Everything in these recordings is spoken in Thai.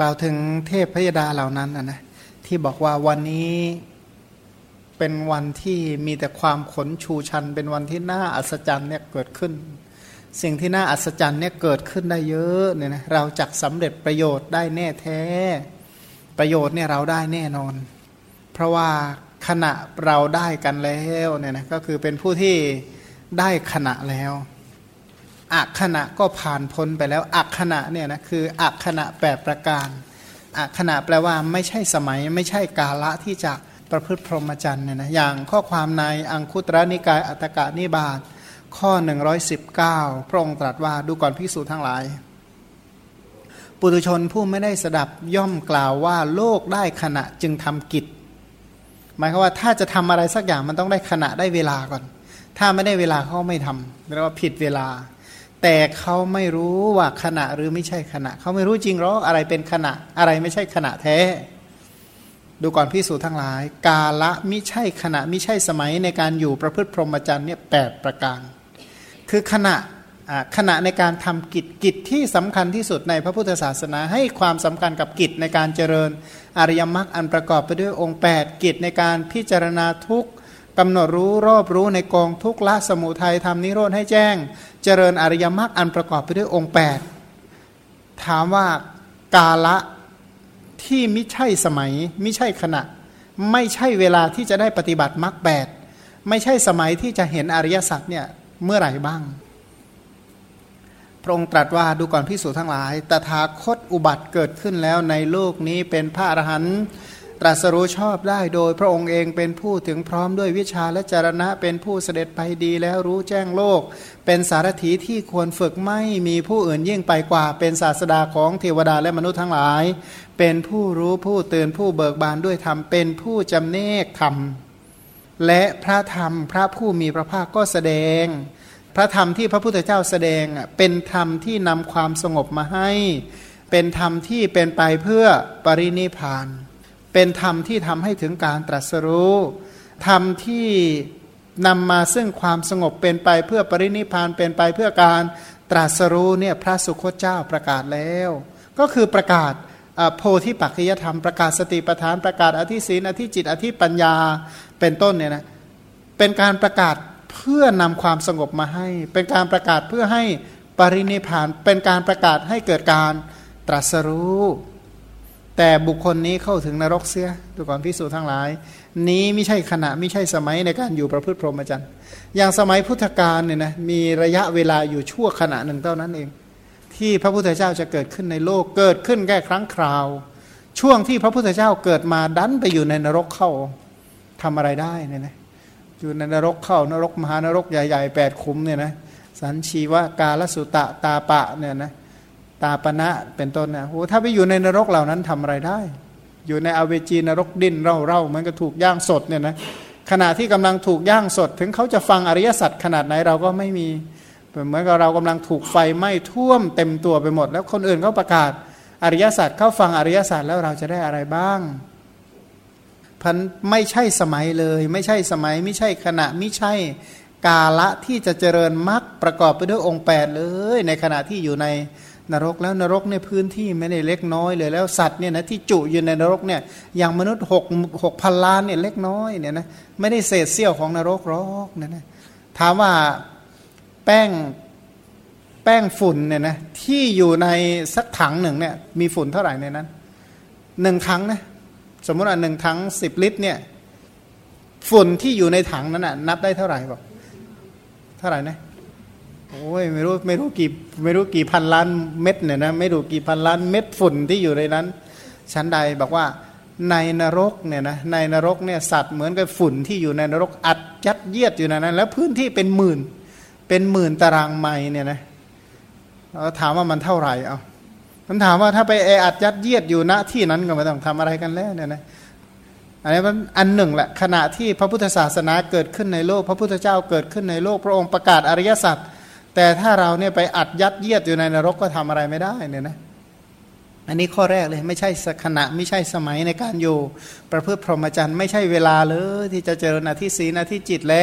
กล่าวถึงเทพพยดาเหล่านั้นนะนะที่บอกว่าวันนี้เป็นวันที่มีแต่ความขนชูชัน เป็นวันที่น่าอัศจรรย์เนี่ยเกิดขึ้น สิ่งที่น่าอัศจรรย์เนี่ยเกิดขึ้นได้เยอะเนี่ยนะเราจักสำเร็จประโยชน์ได้แน่แท้ ประโยชน์เนี่ยเราได้แน่นอน เพราะว่าขณะเราได้กันแล้วเนี่ยนะก็คือเป็นผู้ที่ได้ขณะแล้ว อักขณะก็ผ่านพ้นไปแล้ว อักขณะเนี่ยนะคืออักขณะแปดประการ อักขณะแปลว่าไม่ใช่สมัยไม่ใช่กาละที่จะประพฤติพรหมจรรย์เนี่ยนะอย่างข้อความในอังคุตระนิกายอัตกานิบาตข้อ 119 พระองค์ตรัสว่าดูก่อนพิสูจน์ทั้งหลาย ปุถุชนผู้ไม่ได้สดับย่อมกล่าวว่าโลกได้ขณะจึงทำกิจ หมายความว่าถ้าจะทำอะไรสักอย่างมันต้องได้ขณะได้เวลาก่อน ถ้าไม่ได้เวลาเขาไม่ทำเรียกว่าผิดเวลา แต่เขาไม่รู้ว่าขณะหรือไม่ใช่ขณะ เขาไม่รู้จริงหรอกอะไรเป็นขณะอะไรไม่ใช่ขณะแท้ ดูก่อนพิสูจน์ทั้งหลาย กาละไมิใช่ขณะไมิใช่สมัยในการอยู่ประพฤติพรหมจรรย์เนี่ยแปประการ คือขณะขณะในการทำกิจกิจที่สำคัญที่สุดในพระพุทธศาสนา ให้ความสำคัญกับกิจในการเจริญอริยมรรคอันประกอบไปด้วยองค์ 8 กิจในการพิจารณาทุกกำหนดรู้รอบรู้ในกองทุกละสมุทัยทำนิโรธให้แจ้ง เจริญอริยมรรคอันประกอบไปด้วยองค์ 8 ถามว่ากาละที่ไม่ใช่สมัยไม่ใช่ขณะ ไม่ใช่เวลาที่จะได้ปฏิบัติมรรคแปดไม่ใช่สมัยที่จะเห็นอริยสัจเนี่ยเมื่อไหร่บ้าง พระองค์ตรัสว่าดูก่อนพิสูจทั้งหลาย ตถาคตอุบัติเกิดขึ้นแล้วในโลกนี้เป็นพระอรหันต์ต รัสรู้ชอบได้โดยพระองค์เองเป็นผู้ถึงพร้อมด้วยวิชาและจารณะเป็นผู้เสด็จไปดีแล้วรู้แจ้งโลก เป็นสารถีที่ควรฝึกไม่มีผู้อื่นยิ่งไปกว่า เป็นศาสดาของเทวดาและมนุษย์ทั้งหลาย เป็นผู้รู้ผู้เตือนผู้เบิกบานด้วยธรรมเป็นผู้จำเนกธรรม และพระธรรมพระผู้มีพระภาคก็แสดง พระธรรมที่พระพุทธเจ้าแสดงเป็นธรรมที่นำความสงบมาให้ เป็นธรรมที่เป็นไปเพื่อปรินิพาน เป็นธรรมที่ทำให้ถึงการตรัสรู้ ธรรมที่นำมาซึ่งความสงบเป็นไปเพื่อปรินิพานเป็นไปเพื่อการตรัสรู้เนี่ยพระสุคตเจ้าประกาศแล้ว ก็คือประกาศโพธิปัจจยธรรมประกาศสติปัฏฐานประกาศอธิศีนอธิจิตอธิปัญญาเป็นต้นเนี่ยนะเป็นการประกาศเพื่อนำความสงบมาให้ เป็นการประกาศเพื่อให้ปรินิพานเป็นการประกาศให้เกิดการตรัสรู้ แต่บุคคลนี้เข้าถึงนรกเสียดูก่อนพิสูจทั้งหลาย นี้ไม่ใช่ขณะไม่ใช่สมัยในการอยู่ประพฤติพรหมจรรย์อย่างสมัยพุทธกาลเนี่ยนะมีระยะเวลาอยู่ชั่วขณะหนึ่งเท่านั้นเอง ที่พระพุทธเจ้าจะเกิดขึ้นในโลกเกิดขึ้นแค่ครั้งคราว ช่วงที่พระพุทธเจ้าเกิดมาดันไปอยู่ในนรกเข้าทำอะไรได้เนี่ยนะอยู่ในนรกเข้านรกมหานรกใหญ่ๆแปดคุมเนี่ยนะสันชีวกาลสุตะตาปะเนี่ยนะ ตาปณะเป็นต้นนะโอ้ถ้าไปอยู่ในนรกเหล่านั้นทำอะไรได้ อยู่ในอเวจีนรกดิ้นเร่าเร่ามันก็ถูกย่างสดเนี่ยนะขณะที่กำลังถูกย่างสด ถึงเขาจะฟังอริยสัจขนาดไหนเราก็ไม่มีเหมือนกับเรากำลังถูกไฟไหม้ท่วมเต็มตัวไปหมด แล้วคนอื่นเขาประกาศอริยสัจเขาฟังอริยสัจแล้วเราจะได้อะไรบ้างพันไม่ใช่สมัยเลย ไม่ใช่สมัย ไม่ใช่ขณะไม่ใช่กาละที่จะเจริญมรรคประกอบไปด้วยองค์8เลย ในขณะที่อยู่ใน นรกแล้วนรกในพื้นที่ไม่ได้เล็กน้อยเลยแล้วสัตว์เนี่ยนะที่จุอยู่ในนรกเนี่ยอย่างมนุษย์หกหกพันล้านเนี่ยเล็กน้อยเนี่ยนะไม่ได้เศษเสี้ยวของนรกหรอกเนี่ยนะถามว่าแป้งแป้งฝุ่นเนี่ยนะที่อยู่ในสักถังหนึ่งเนี่ยมีฝุ่นเท่าไหร่ในนั้นหนึ่งถังนะสมมติว่าหนึ่งถังสิบลิตรเนี่ยฝุ่นที่อยู่ในถังนั้นนะนับได้เท่าไหร่บอกเท่าไหร่นะ โอ้ยไม่รู้ไม่รู้กี่ไม่รู้กี่พันล้านเม็ดเนี่ยนะไม่รู้กี่พันล้านเม็ดฝุ่นที่อยู่ในนั้นชั้นใดบอกว่าในนรกเนี่ยนะในนรกเนี่ยสัตว์เหมือนกับฝุ่นที่อยู่ในนรกอัดยัดเยียดอยู่ในนั้น แล้วพื้นที่เป็นหมื่นเป็นหมื่นตารางไม้เนี่ยนะเราถามว่ามันเท่าไหร่เอาผมถามว่าถ้าไปแออัดยัดเยียดอยู่ณที่นั้นก็ไม่ต้องทำอะไรกันแล้วเนี่ยนะอันนี้มันอันหนึ่งแหละขณะที่พระพุทธศาสนาเกิดขึ้นในโลก พระพุทธเจ้าเกิดขึ้นในโลก พระองค์ประกาศอริยสัจ แต่ถ้าเราเนี่ยไปอัดยัดเยียดอยู่ในนรกก็ทำอะไรไม่ได้เนี่ยนะอันนี้ข้อแรกเลยไม่ใช่ขณะไม่ใช่สมัยในการอยู่ ประพฤติพรหมจรรย์ไม่ใช่เวลาเลยที่จะเจริญอธิศีนอธิจิตและ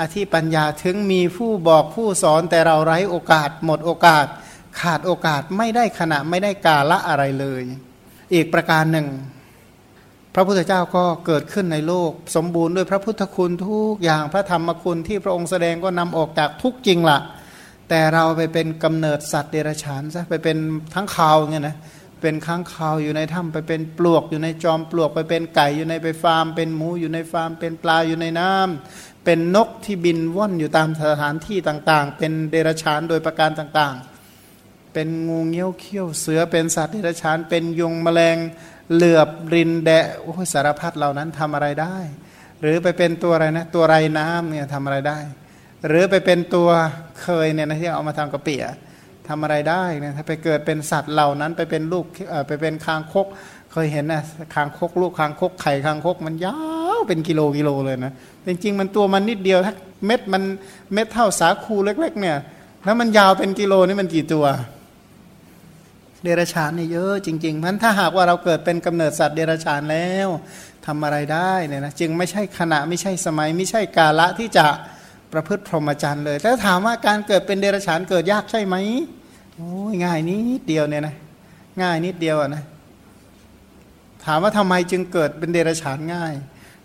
อธิปัญญาถึงมีผู้บอกผู้สอนแต่เราไร้โอกาส หมดโอกาส ขาดโอกาสไม่ได้ขณะไม่ได้กาละอะไรเลย อีกประการหนึ่ง พระพุทธเจ้าก็เกิดขึ้นในโลก สมบูรณ์ด้วยพระพุทธคุณทุกอย่างพระธรรมคุณที่พระองค์แสดงก็นำออกจากทุกจริงล่ะ แต่เราไปเป็นกำเนิดสัตว์เดรัจฉานซะไปเป็นค้างคาวเงี้ยนะเป็นค้างคาวอยู่ในถ้ำไปเป็นปลวกอยู่ในจอมปลวกไปเป็นไก่อยู่ในไปฟาร์ม เป็นหมูอยู่ในฟาร์ม เป็นปลาอยู่ในน้ำเป็นนกที่บินว่อนอยู่ตามสถานที่ต่างๆ เป็นเดรัจฉานโดยประการต่างๆ เป็นงูเงี้ยวเขี้ยวเสือเป็นสัตว์เดรัจฉาน เป็นยุงแมลงเหลือบริ้นแดะโอ้สารพัดเหล่านั้นทำอะไรได้ หรือไปเป็นตัวอะไรนะตัวไรน้ำเนี่ยทำอะไรได้ หรือไปเป็นตัวเคยเนี่ยนะที่เอามาทำกระเปียทำอะไรได้นะถ้าไปเกิดเป็นสัตว์เหล่านั้นไปเป็นลูกไปเป็นคางคก เคยเห็นนะคางคกลูกคางคกไข่คางคกมันยาวเป็นกิโลกิโลเลยนะจริงๆมันตัวมันนิดเดียวถ้าเม็ดมันเม็ดเท่าสาคูเล็ก ๆ เนี่ยแล้วมันยาวเป็นกิโลนี่มันกี่ตัว เดรัจฉานเนี่ยเยอะจริงๆเพราะถ้าหากว่าเราเกิดเป็นกำเนิดสัตว์เดรัจฉานแล้วทำอะไรได้เนี่ยนะจึงไม่ใช่ขณะไม่ใช่สมัยไม่ใช่กาละที่จะ ประพฤติพรหมจรรย์เลยแล้วถามว่าการเกิดเป็นเดรัจฉานเกิดยากใช่ไหมโอ้ยง่ายนิดเดียวเนี่ยนะง่ายนิดเดียวนะถามว่าทำไมจึงเกิดเป็นเดรัจฉานง่าย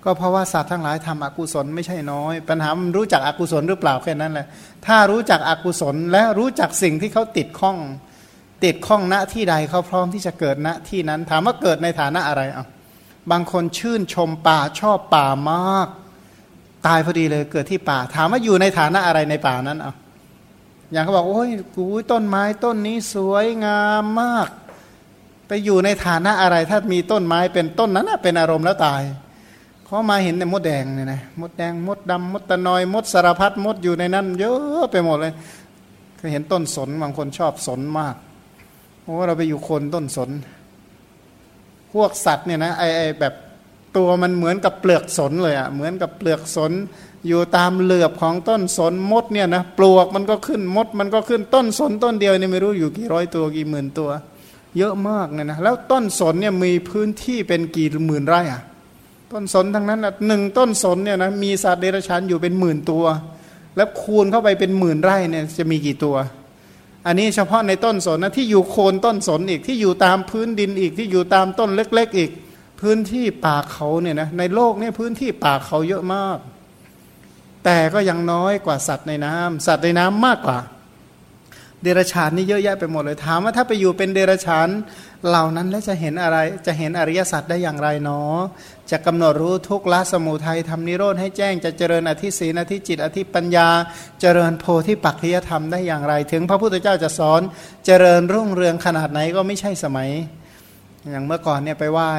ก็เพราะว่าสัตว์ทั้งหลายทำอกุศลไม่ใช่น้อย ปัญหามันรู้จักอกุศลหรือเปล่าแค่นั้นแหละถ้ารู้จักอกุศลและรู้จักสิ่งที่เขาติดข้อง ติดข้องณที่ใดเขาพร้อมที่จะเกิดณที่นั้น ถามว่าเกิดในฐานะอะไรอะบางคนชื่นชมป่าชอบป่ามาก ตายพอดีเลยเกิดที่ป่า ถามว่าอยู่ในฐานะอะไรในป่านั้นอะอย่างเขาบอกโอ้ยกูต้นไม้ต้นนี้สวยงามมาก ไปอยู่ในฐานะอะไร ถ้ามีต้นไม้เป็นต้นนั้นเป็นอารมณ์แล้วตายเขามาเห็นแต่มดแดงเนี่ยนะมดแดงมดดำมดตะนอยมดสารพัดมดอยู่ในนั้น เยอะไปหมดเลยเคยเห็นต้นสนบางคนชอบสนมากโอ้เราไปอยู่คนต้นสน พวกสัตว์เนี่ยนะไอไอแบบ ตัวมันเหมือนกับเปลือกสนเลยอะ่ะเหมือนกับเปลือกสน อยู่ตามเหลือบของต้นสนมดเนี่ยนะปลวกมันก็ขึ้นมดมันก็ขึ้นต้นสนต้นเดียวนี่ไม่รู้อยู่กี่ร้อยตัวกี่หมื่นตัว เยอะมากเนี่ยนะแล้วต้นสนเนี่ยมีพื้นที่เป็นกี่หมื่นไร่อะต้นสนทั้งนั้นอะหนึ่งต้นสนเนี่ยนะมีสัตว์เดรัจฉานอยู่เป็นหมื่นตัว แล้วคูณเข้าไปเป็นหมื่นไร่เนี่ยจะมีกี่ตัว อันนี้เฉพาะในต้นสนนะที่อยู่โคนต้นสนอีกที่อยู่ตามพื้นดินอีกที่อยู่ตามต้นเล็ก ๆ อีก พื้นที่ป่าเขาเนี่ยนะในโลกนี้พื้นที่ป่าเขาเยอะมาก แต่ก็ยังน้อยกว่าสัตว์ในน้ำสัตว์ในน้ำมากกว่า เดรัจฉานนี่เยอะแยะไปหมดเลยถามว่าถ้าไปอยู่เป็นเดรัจฉานเหล่านั้นแล้วจะเห็นอะไรจะเห็นอริยสัจได้อย่างไรเนาะจะกำหนดรู้ทุกละสมุทัยทำนิโรธให้แจ้งจะเจริญอธิศีนอธิจิตอธิปัญญา เจริญโพธิปัจจยธรรมได้อย่างไร ถึงพระพุทธเจ้าจะสอนเจริญรุ่งเรืองขนาดไหนก็ไม่ใช่สมัย อย่างเมื่อก่อนเนี่ยไปไหว้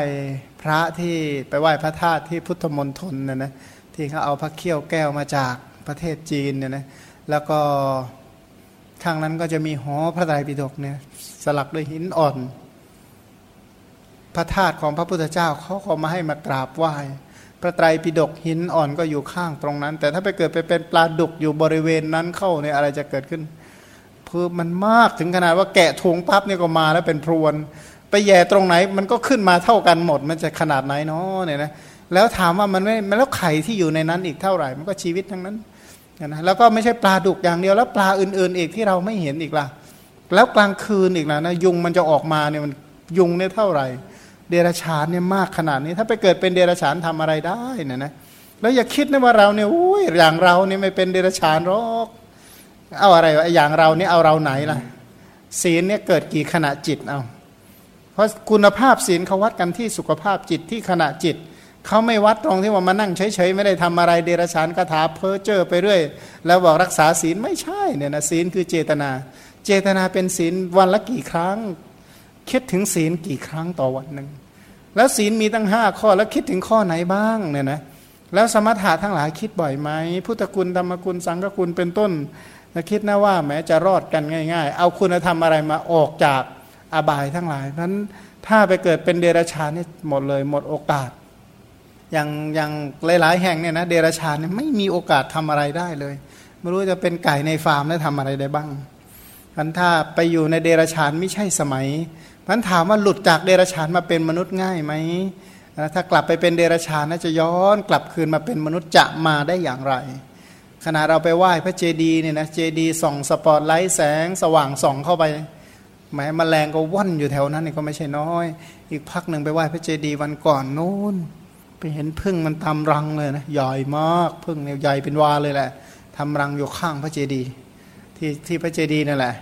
พระที่ไปไหว้พระธาตุที่พุทธมณฑลนะนะที่เขาเอาพระเขี้ยวแก้วมาจากประเทศจีนเนี่ยนะแล้วก็ข้างนั้นก็จะมีหอพระไตรปิฎกเนี่ยสลักด้วยหินอ่อน พระธาตุของพระพุทธเจ้าเขาก็มาให้มากราบไหว้พระไตรปิฎกหินอ่อนก็อยู่ข้างตรงนั้น แต่ถ้าไปเกิดไปเป็นปลาดุกอยู่บริเวณนั้นเข้าเนี่ยอะไรจะเกิดขึ้นเพื่อมันมากถึงขนาดว่าแกะทงปั๊บเนี่ยก็มาแล้วเป็นพรวน ไปแย่ตรงไหนมันก็ขึ้นมาเท่ากันหมด มันจะขนาดไหนเนาะเนี่ยนะแล้วถามว่ามันไม่แล้วไข่ที่อยู่ในนั้นอีกเท่าไหร่ มันก็ชีวิตทั้งนั้นนะแล้วก็ไม่ใช่ปลาดุกอย่างเดียวแล้วปลาอื่นๆอีกที่เราไม่เห็นอีกล่ะ แล้วกลางคืนอีกนะนะยุงมันจะออกมาเนี่ยมันยุงเนี่ยเท่าไหร่ เดรัจฉานเนี่ยมากขนาดนี้ ถ้าไปเกิดเป็นเดรัจฉานทำอะไรได้นะนะแล้วอย่าคิดนะว่าเราเนี่ยอุ้ยอย่างเราเนี่ยไม่เป็นเดรัจฉานหรอกเอาอะไรอย่างเราเนี่ยเอาเราไหนล่ะศีลเนี่ยเกิดกี่ขณะจิตเอา ราะคุณภาพศีลเขาวัดกันที่สุขภาพจิตที่ขณะจิตเขาไม่วัดตรงที่ว่ามานั่งเฉยๆไม่ได้ทำอะไรเดรัจฉานคาถาเพ้อเจ้อไปเรื่อย แล้วบอกรักษาศีลไม่ใช่เนี่ยนะศีลคือเจตนา เจตนาเป็นศีลวันละกี่ครั้ง คิดถึงศีลกี่ครั้งต่อวันหนึ่งแล้วศีลมีตั้งห้าข้อแล้วคิดถึงข้อไหนบ้างเนี่ยนะแล้วสมถะทั้งหลายคิดบ่อยไหมพุทธคุณธรรมคุณสังฆคุณเป็นต้นคิดนะว่าแม้จะรอดกันง่าย ๆ เอาคุณธรรมอะไรมาออกจาก อบายทั้งหลายนั้นถ้าไปเกิดเป็นเดรัจฉานนี่หมดเลยหมดโอกาส อย่างอย่างหลาย ๆ แห่งเนี่ยนะเดรัจฉานเนี่ยไม่มีโอกาสทำอะไรได้เลย ไม่รู้จะเป็นไก่ในฟาร์มแล้วทำอะไรได้บ้างพันถ้าไปอยู่ในเดรัจฉานไม่ใช่สมัยพันถามว่าหลุดจากเดรัจฉานมาเป็นมนุษย์ง่ายไหมถ้ากลับไปเป็นเดรัจฉานน่าจะย้อนกลับคืนมาเป็นมนุษย์จะมาได้อย่างไรขณะเราไปไหว้พระเจดีย์เนี่ยนะเจดีย์ส่องสปอตไลท์แสงสว่างส่องเข้าไป แม้แมลงก็ว่อนอยู่แถวนั้นนี่ก็ไม่ใช่น้อย อีกพักหนึ่งไปไหว้พระเจดีย์วันก่อนนู้น ไปเห็นพึ่งมันทำรังเลยนะใหญ่มากพึ่งเนี่ยใหญ่เป็นวาเลยแหละทำรังอยู่ข้างพระเจดีย์ที่ที่พระเจดีย์นั่นแหละ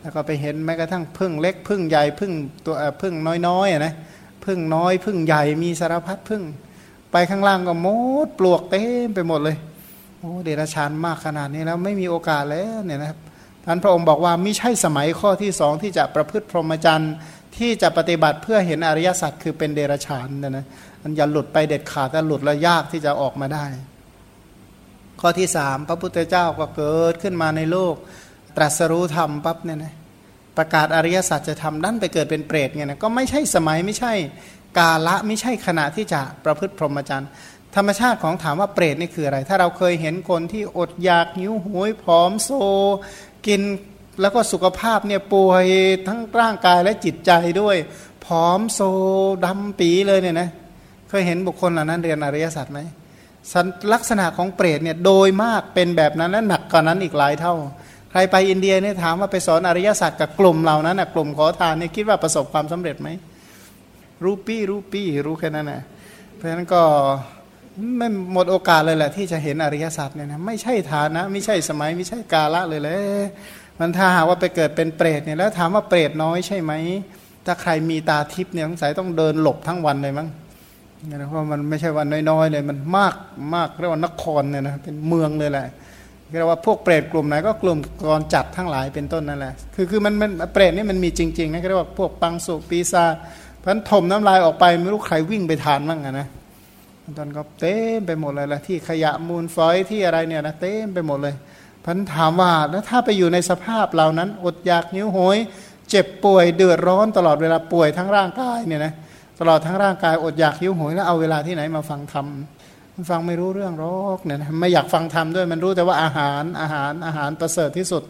แล้วก็ไปเห็นแม้กระทั่งพึ่งเล็กพึ่งใหญ่พึ่งตัวพึ่งน้อยๆนะพึ่งน้อยพึ่งใหญ่มีสารพัดพึ่ง ไปข้างล่างก็มดปลวกเต็มไปหมดเลยโอ้เดรัจฉานมากขนาดนี้แล้วไม่มีโอกาสแล้วเนี่ยนะครับ ท่านพระองค์บอกว่าไม่ใช่สมัยข้อที่สองที่จะประพฤติพรหมจรรย์ที่จะปฏิบัติเพื่อเห็นอริยสัจคือเป็นเดรัจฉานนะนะมันอย่าหลุดไปเด็ดขาดแต่หลุดแล้วยากที่จะออกมาได้ ข้อที่สามพระพุทธเจ้าก็เกิดขึ้นมาในโลก ตรัสรู้ธรรมปั๊บเนี่ยนะประกาศอริยสัจจะทำดันไปเกิดเป็นเปรตเนี่ยนะก็ไม่ใช่สมัยไม่ใช่กาละไม่ใช่ขณะที่จะประพฤติพรหมจรรย์ธรรมชาติของถามว่าเปรตนี่คืออะไร ถ้าเราเคยเห็นคนที่อดอยากหิวโหยผอมโซ กินแล้วก็สุขภาพเนี่ยป่วยทั้งร่างกายและจิตใจด้วยผอมโซดำปีเลยเนี่ยนะเคยเห็นบุคคลเหล่านั้นเรียนอริยสัจไหมลักษณะของเปรตเนี่ยโดยมากเป็นแบบนั้นและหนักกว่านั้นอีกหลายเท่า ใครไปอินเดียเนี่ยถามว่าไปสอนอริยสัจกับกลุ่มเหล่านั้นนะกลุ่มขอทานเนี่ยคิดว่าประสบความสำเร็จไหมรูปี้รูปี้รู้แค่นั้นนะเพราะฉะนั้นก็ ไม่หมดโอกาสเลยแหละ ที่จะเห็นอริยสัจเนี่ยนะไม่ใช่ฐานะ ไม่ใช่สมัย ไม่ใช่กาละเลยเลยมันถ้าหากว่าไปเกิดเป็นเปรตเนี่ยแล้วถามว่าเปรตน้อยใช่ไหมถ้าใครมีตาทิพย์เนี่ยสงสัยต้องเดินหลบทั้งวันเลยมั้งนะเพราะมันไม่ใช่วันน้อยๆเลยมันมากมากเรียกว่านครเนี่ยนะเป็นเมืองเลยแหละเรียกว่าพวกเปรตกลุ่มไหนก็กลุ่มกรจัดทั้งหลายเป็นต้นนั่นแหละคือคือมันมันเปรตนี่มันมีจริงๆนะเรียกว่าพวกปังสุปีศาพันถมน้ำลายออกไปไม่รู้ใครวิ่งไปทานบ้างนะ ตอนก็เต็มไปหมดเลยละที่ขยะมูลฝอยที่อะไรเนี่ยนะเต็มไปหมดเลยพันถามว่าแล้วถ้าไปอยู่ในสภาพเหล่านั้น อดอยากนิ้วโหย เจ็บป่วยเดือดร้อนตลอดเวลาป่วยทั้งร่างกายเนี่ยนะตลอดทั้งร่างกายอดอยากหิ้วโหยแล้วเอาเวลาที่ไหนมาฟังธรรมมันฟังไม่รู้เรื่องหรอกเนี่ยนะไม่อยากฟังธรรมด้วยมันรู้แต่ว่าอาหารอาหารอาหารประเสริฐที่สุด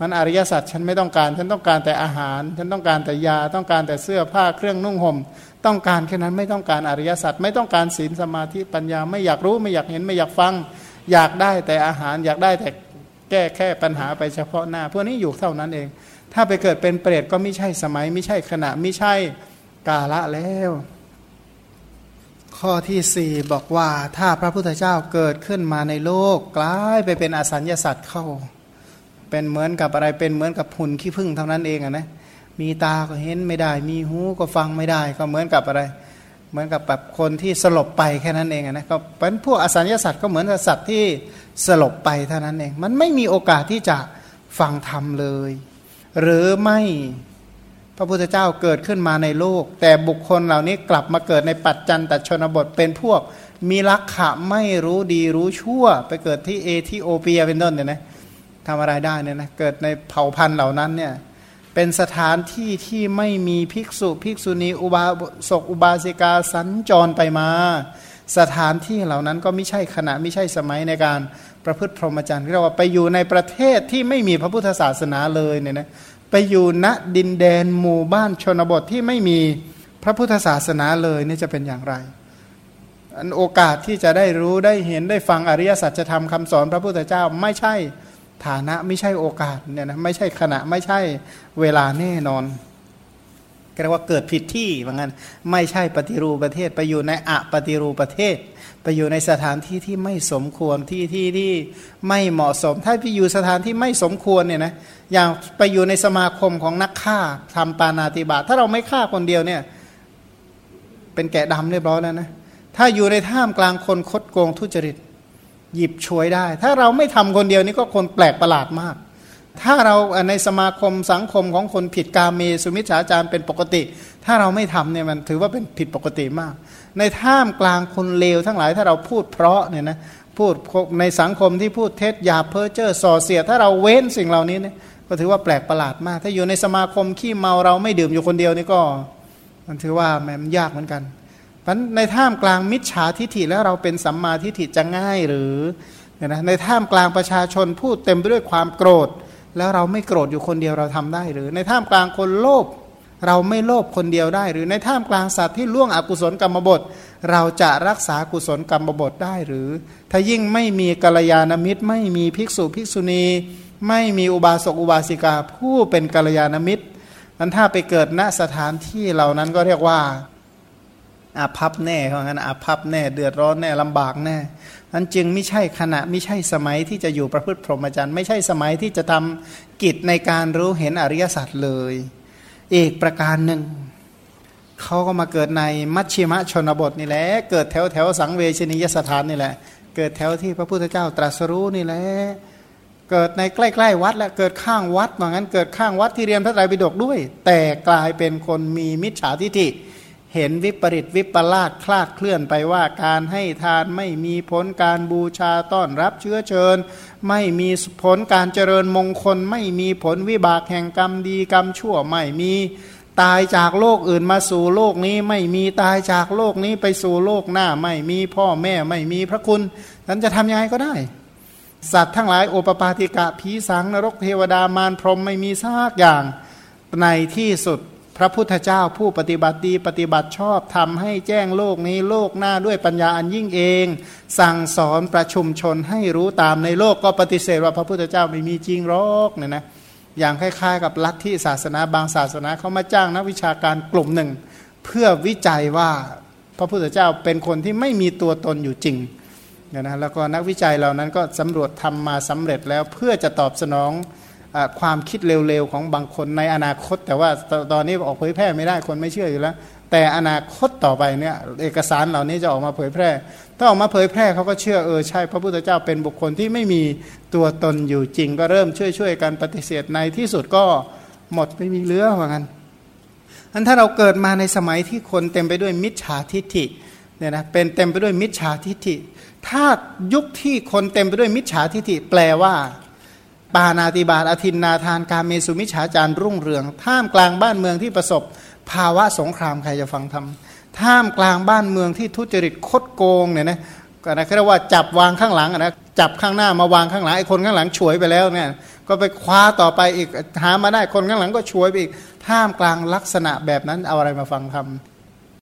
มันอริยสัจฉันไม่ต้องการ ฉันต้องการแต่อาหาร ฉันต้องการแต่ยาต้องการแต่เสื้อผ้าเครื่องนุ่งห่ม ต้องการแค่นั้นไม่ต้องการอริยสัจไม่ต้องการศีลสมาธิปัญญาไม่อยากรู้ไม่อยากเห็นไม่อยากฟัง อยากได้แต่อาหารอยากได้แต่แก้แค่ปัญหาไปเฉพาะหน้าพวกนี้อยู่เท่านั้นเอง ถ้าไปเกิดเป็นเปรตก็ไม่ใช่สมัย ไม่ใช่ขณะไม่ใช่กาละแล้ว ข้อที่สี่บอกว่าถ้าพระพุทธเจ้าเกิดขึ้นมาในโลกกลายไปเป็นอสัญญาสัตว์เข้า เป็นเหมือนกับอะไรเป็นเหมือนกับหุ่นขี้ผึ้งเท่านั้นเองอะนะ มีตาก็เห็นไม่ได้ มีหูก็ฟังไม่ได้ ก็เหมือนกับอะไร เหมือนกับแบบคนที่สลบไปแค่นั้นเองนะก็เป็นพวกอสัญญาสัตว์ก็เหมือนสัตว์ที่สลบไปเท่านั้นเอง มันไม่มีโอกาสที่จะฟังธรรมเลย หรือไม่พระพุทธเจ้าเกิดขึ้นมาในโลก แต่บุคคลเหล่านี้กลับมาเกิดในปัจจันตชนบทเป็นพวก มีลักขะไม่รู้ดีรู้ชั่ว ไปเกิดที่เอธิโอเปียเป็นต้นเนี่ยนะทำอะไรได้เนี่ยนะเกิดในเผ่าพันธุ์เหล่านั้นเนี่ย เป็นสถานที่ที่ไม่มีภิกษุภิกษุณีอุบาสกอุบาสิกาสัญจรไปมา สถานที่เหล่านั้นก็ไม่ใช่ขณะไม่ใช่สมัยในการประพฤติพรหมจรรย์เรียกว่าไปอยู่ในประเทศที่ไม่มีพระพุทธศาสนาเลยเนี่ยนะไปอยู่ณดินแดนหมู่บ้านชนบทที่ไม่มีพระพุทธศาสนาเลยนี่จะเป็นอย่างไรอันโอกาสที่จะได้รู้ได้เห็นได้ฟังอริยสัจธรรมคำสอนพระพุทธเจ้าไม่ใช่ ฐานะไม่ใช่โอกาสเนี่ยนะไม่ใช่ขณะไม่ใช่เวลาแน่นอนก็เรียกว่าเกิดผิดที่เหมือนกันไม่ใช่ปฏิรูปประเทศไปอยู่ในอะปฏิรูปประเทศ ไปอยู่ในสถานที่ที่ไม่สมควรที่ที่ที่ไม่เหมาะสม ถ้าไปอยู่สถานที่ไม่สมควรเนี่ยนะอย่างไปอยู่ในสมาคมของนักฆ่าทำปานาติบาตถ้าเราไม่ฆ่าคนเดียวเนี่ย เป็นแกะดำเรียบร้อยแล้วนะถ้าอยู่ในท่ามกลางคนคดโกงทุจริต หยิบช่วยได้ ถ้าเราไม่ทำคนเดียวนี่ก็คนแปลกประหลาดมาก ถ้าเราในสมาคมสังคมของคนผิดกาเมสุมิจฉาจารเป็นปกติ ถ้าเราไม่ทำเนี่ยมันถือว่าเป็นผิดปกติมาก ในท่ามกลางคนเลวทั้งหลายถ้าเราพูดเพราะเนี่ยนะพูดในสังคมที่พูดเท็จหยาเพ้อเจ้อส่อเสีย ถ้าเราเว้นสิ่งเหล่านี้เนี่ยก็ถือว่าแปลกประหลาดมาก ถ้าอยู่ในสมาคมขี้เมาเราไม่ดื่มอยู่คนเดียวนี่ก็ มันถือว่าแมันยากเหมือนกัน พราะในท่ามกลางมิจฉาทิฐิแล้วเราเป็นสัมมาทิฏฐิจะง่ายหรือนะในท่ามกลางประชาชนพูดเต็มไปด้วยความโกรธ แล้วเราไม่โกรธอยู่คนเดียวเราทำได้หรือ ในท่ามกลางคนโลภเราไม่โลภคนเดียวได้ หรือในท่ามกลางสัตว์ที่ล่วงอกุศลกรรมบทเราจะรักษากุศลกรรมบทได้หรือ ถ้ายิ่งไม่มีกัลยาณมิตร ไม่มีภิกษุภิกษุณี ไม่มีอุบาสกอุบาสิกาผู้เป็นกัลยาณมิตรอันถ้าไปเกิดณสถานที่เหล่านั้นก็เรียกว่า อาภัพแน่เพราะงั้นอาภัพแน่เดือดร้อนแน่ลำบากแน่นั้นจึงไม่ใช่ขณะไม่ใช่สมัยที่จะอยู่ประพฤติพรหมจรรย์ไม่ใช่สมัยที่จะทำกิจในการรู้เห็นอริยสัจเลย อีกประการหนึ่งเขาก็มาเกิดในมัชชิมะชนบทนี่แหละเกิดแถวแถวสังเวชนียสถานนี่แหละ เกิดแถวที่พระพุทธเจ้าตรัสรู้นี่แหละเกิดในใกล้ๆวัดและเกิดข้างวัดเหมือนกันเกิดข้างวัดที่เรียนพระไตรปิฎกด้วย แต่กลายเป็นคนมีมิจฉาทิฏฐิ เห็นวิปริตวิปลาสคลาดเคลื่อนไปว่าการให้ทานไม่มีผลการบูชาต้อนรับเชื้อเชิญ ไม่มีผลการเจริญมงคล ไม่มีผลวิบากแห่งกรรมดีกรรมชั่วไม่มีตายจากโลกอื่นมาสู่โลกนี้ไม่มีตายจากโลกนี้ไปสู่โลกหน้าไม่มีพ่อแม่ไม่มีพระคุณนั้นจะทำยังไงก็ได้ สัตว์ทั้งหลายโอปปาติกะผีสังนรกเทวดามารพรหมไม่มีซากอย่างในที่สุด พระพุทธเจ้าผู้ปฏิบัติดีปฏิบัติชอบทำให้แจ้งโลกนี้โลกหน้าด้วยปัญญาอันยิ่งเอง สั่งสอนประชุมชนให้รู้ตามในโลกก็ปฏิเสธว่าพระพุทธเจ้าไม่มีจริงหรอกเนี่ยนะอย่างคล้ายๆ กับลัทธิศาสนาบางศาสนาเขามาจ้างนักวิชาการกลุ่มหนึ่ง เพื่อวิจัยว่าพระพุทธเจ้าเป็นคนที่ไม่มีตัวตนอยู่จริงนะแล้วก็นักวิจัยเหล่านั้นก็สำรวจทำมาสำเร็จแล้วเพื่อจะตอบสนอง ความคิดเร็วๆของบางคนในอนาคต แต่ว่าตอนนี้ออกเผยแพร่ไม่ได้คนไม่เชื่ออยู่แล้ว แต่อนาคตต่อไปเนี่ยเอกสารเหล่านี้จะออกมาเผยแพร่ ถ้าออกมาเผยแพร่เขาก็เชื่อเออใช่ พระพุทธเจ้าเป็นบุคคลที่ไม่มีตัวตนอยู่จริง ก็เริ่มช่วยๆกันปฏิเสธในที่สุดก็หมดไม่มีเหลือเหมือนกันอันถ้าเราเกิดมาในสมัยที่คนเต็มไปด้วยมิจฉาทิฐิเนี่ยนะเป็นเต็มไปด้วยมิจฉาทิฐิ ถ้ายุคที่คนเต็มไปด้วยมิจฉาทิฐิแปลว่า ปานาติบาตอธินนาทานการเมสุมิฉาจารรุ่งเรือง ท่ามกลางบ้านเมืองที่ประสบ ภาวะสงครามใครจะฟังทำท่ามกลางบ้านเมืองที่ทุจริตคดโกงเนี่ยนะก็นะเรียกว่าจับวางข้างหลังนะจับข้างหน้ามาวางข้างหลังไอ้คนข้างหลังฉวยไปแล้วเนี่ยก็ไปคว้าต่อไปอีกหามาได้คนข้างหลังก็ฉวยไปอีกท่ามกลางลักษณะแบบนั้นเอาอะไรมาฟังทำ